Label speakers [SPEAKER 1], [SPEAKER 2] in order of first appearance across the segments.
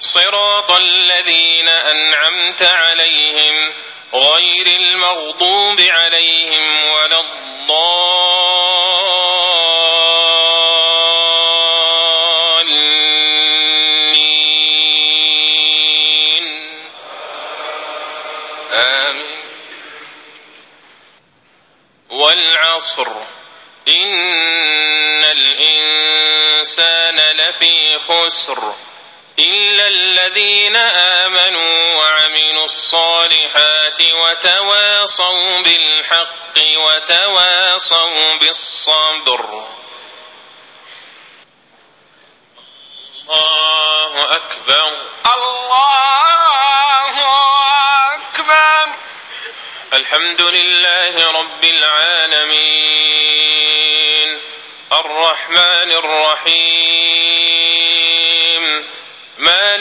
[SPEAKER 1] صراط الذين أنعمت عليهم غير المغضوب عليهم ولا الضالين. آمين. والعصر. إن الإنسان لفي خسر. إلا الذين آمنوا وعملوا الصالحات وتواصوا بالحق وتواصوا بالصبر الله أكبر
[SPEAKER 2] الله أكبر
[SPEAKER 1] الحمد لله رب العالمين الرحمن الرحيم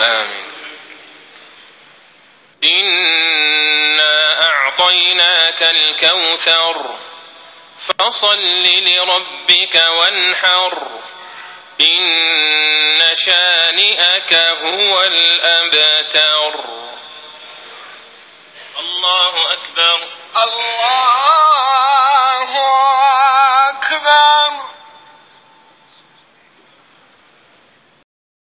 [SPEAKER 1] آمين. إنا أعطيناك الكوثر فصل لربك وانحر. إن شانئك هو الأبتر. الله أكبر.
[SPEAKER 2] الله